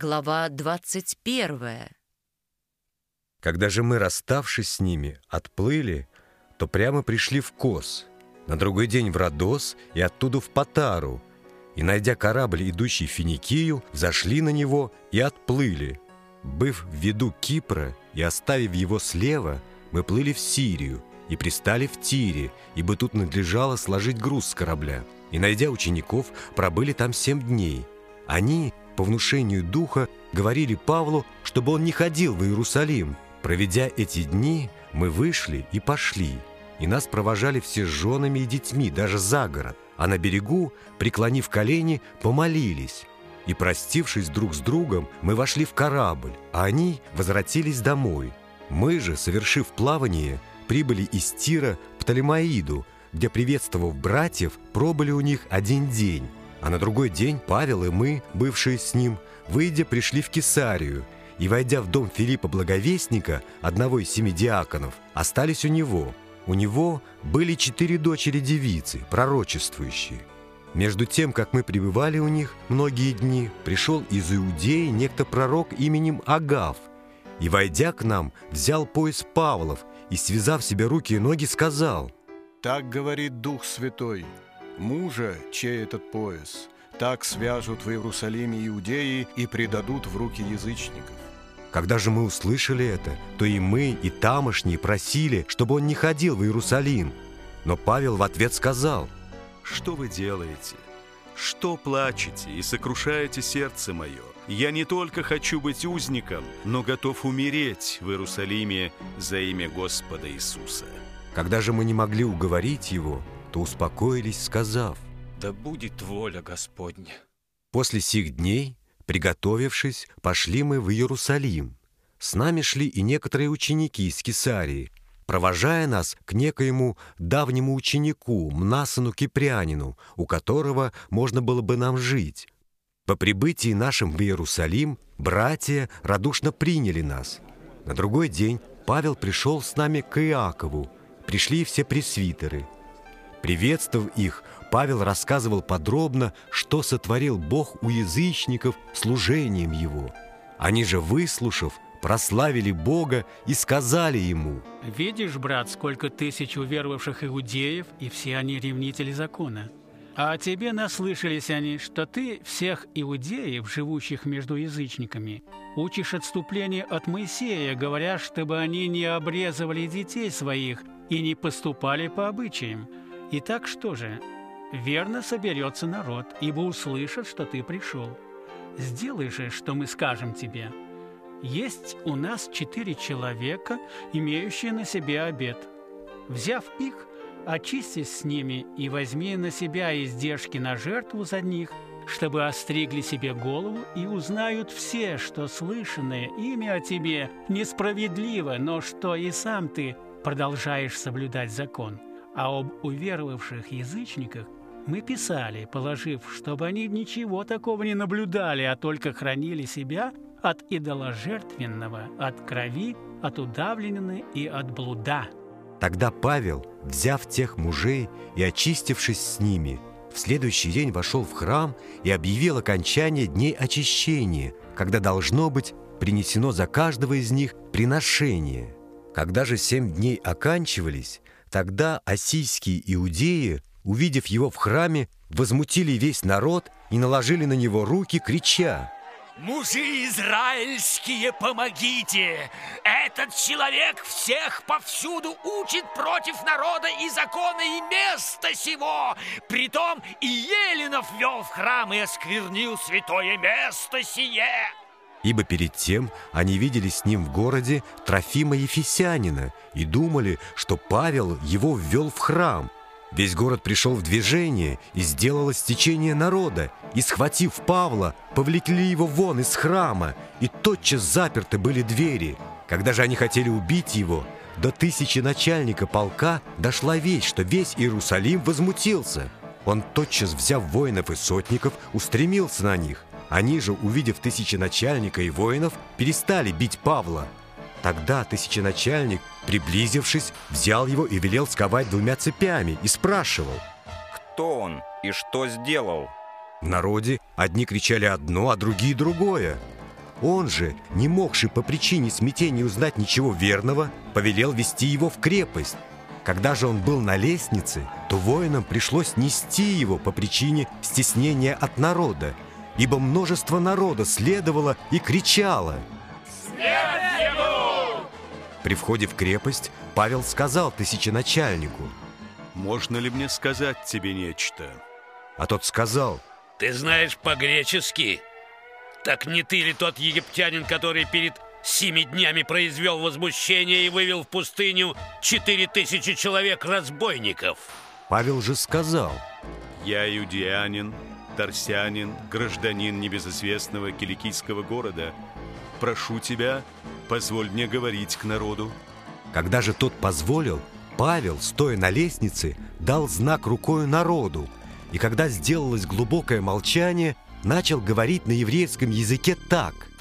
Глава 21. Когда же мы, расставшись с ними, отплыли, то прямо пришли в Кос, на другой день в Родос и оттуда в Патару, и, найдя корабль, идущий в Финикию, зашли на него и отплыли. Быв в виду Кипра и оставив его слева, мы плыли в Сирию и пристали в Тире, ибо тут надлежало сложить груз с корабля. И, найдя учеников, пробыли там семь дней. Они, по внушению духа, говорили Павлу, чтобы он не ходил в Иерусалим. Проведя эти дни, мы вышли и пошли, и нас провожали все с женами и детьми, даже за город, а на берегу, преклонив колени, помолились. И, простившись друг с другом, мы вошли в корабль, а они возвратились домой. Мы же, совершив плавание, прибыли из Тира в Птолемаиду, где, приветствовав братьев, пробыли у них один день. А на другой день Павел и мы, бывшие с ним, выйдя, пришли в Кесарию, и, войдя в дом Филиппа Благовестника, одного из семи диаконов, остались у него. У него были четыре дочери-девицы, пророчествующие. Между тем, как мы пребывали у них многие дни, пришел из Иудеи некто пророк именем Агав, и, войдя к нам, взял пояс Павлов и, связав себе руки и ноги, сказал, «Так говорит Дух Святой, мужа, чей этот пояс, так свяжут в Иерусалиме иудеи и предадут в руки язычников». Когда же мы услышали это, то и мы, и тамошние просили, чтобы он не ходил в Иерусалим. Но Павел в ответ сказал, «Что вы делаете? Что плачете и сокрушаете сердце мое? Я не только хочу быть узником, но готов умереть в Иерусалиме за имя Господа Иисуса». Когда же мы не могли уговорить его, то успокоились, сказав, «Да будет воля Господня». После сих дней Приготовившись, пошли мы в Иерусалим. С нами шли и некоторые ученики из Кесарии, провожая нас к некоему давнему ученику, Мнасану Кипрянину, у которого можно было бы нам жить. По прибытии нашим в Иерусалим братья радушно приняли нас. На другой день Павел пришел с нами к Иакову, пришли все пресвитеры. Приветствовав их, Павел рассказывал подробно, что сотворил Бог у язычников служением Его. Они же, выслушав, прославили Бога и сказали Ему, «Видишь, брат, сколько тысяч уверовавших иудеев, и все они ревнители закона. А о тебе наслышались они, что ты всех иудеев, живущих между язычниками, учишь отступление от Моисея, говоря, чтобы они не обрезывали детей своих и не поступали по обычаям. Итак, что же, верно соберется народ, ибо услышат, что ты пришел. Сделай же, что мы скажем тебе. Есть у нас четыре человека, имеющие на себе обед. Взяв их, очистись с ними и возьми на себя издержки на жертву за них, чтобы остригли себе голову и узнают все, что слышанное имя о тебе несправедливо, но что и сам ты продолжаешь соблюдать закон. А об уверовавших язычниках мы писали, положив, чтобы они ничего такого не наблюдали, а только хранили себя от идоложертвенного, от крови, от удавленины и от блуда. Тогда Павел, взяв тех мужей и очистившись с ними, в следующий день вошел в храм и объявил окончание дней очищения, когда должно быть принесено за каждого из них приношение. Когда же семь дней оканчивались, тогда осийские иудеи увидев его в храме, возмутили весь народ и наложили на него руки, крича «Мужи израильские, помогите! Этот человек всех повсюду учит против народа и закона и места сего! Притом и Еленов вел в храм и осквернил святое место сие!» Ибо перед тем они видели с ним в городе Трофима Ефесянина и думали, что Павел его ввел в храм – Весь город пришел в движение, и сделалось течение народа, и, схватив Павла, повлекли его вон из храма, и тотчас заперты были двери. Когда же они хотели убить его, до тысячи начальника полка дошла весть, что весь Иерусалим возмутился. Он, тотчас взяв воинов и сотников, устремился на них. Они же, увидев тысячи начальника и воинов, перестали бить Павла – Тогда тысяченачальник, приблизившись, взял его и велел сковать двумя цепями и спрашивал. «Кто он и что сделал?» В народе одни кричали одно, а другие другое. Он же, не могший по причине смятения узнать ничего верного, повелел вести его в крепость. Когда же он был на лестнице, то воинам пришлось нести его по причине стеснения от народа, ибо множество народа следовало и кричало. Смерть ему! При входе в крепость Павел сказал тысяченачальнику, «Можно ли мне сказать тебе нечто?» а тот сказал, Ты знаешь по-гречески? Так не ты ли тот египтянин, который перед семи днями произвел возмущение и вывел в пустыню четыре тысячи человек-разбойников? Павел же сказал, «Я иудеянин, торсянин, гражданин небезызвестного киликийского города. Прошу тебя, позволь мне говорить к народу». Когда же тот позволил, Павел, стоя на лестнице, дал знак рукою народу, и когда сделалось глубокое молчание, начал говорить на еврейском языке так –